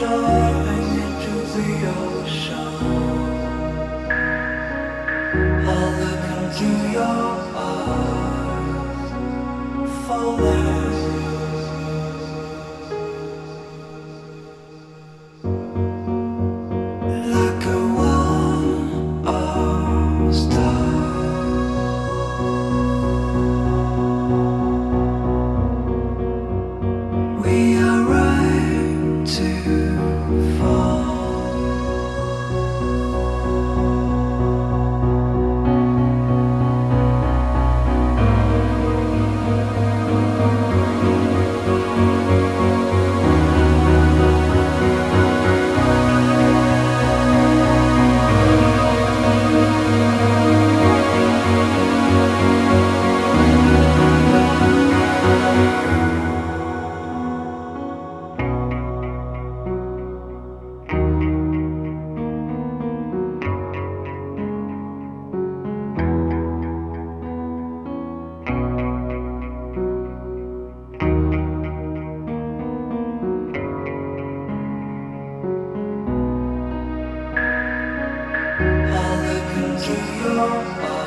shine it to the ocean I look into your I look into your eyes.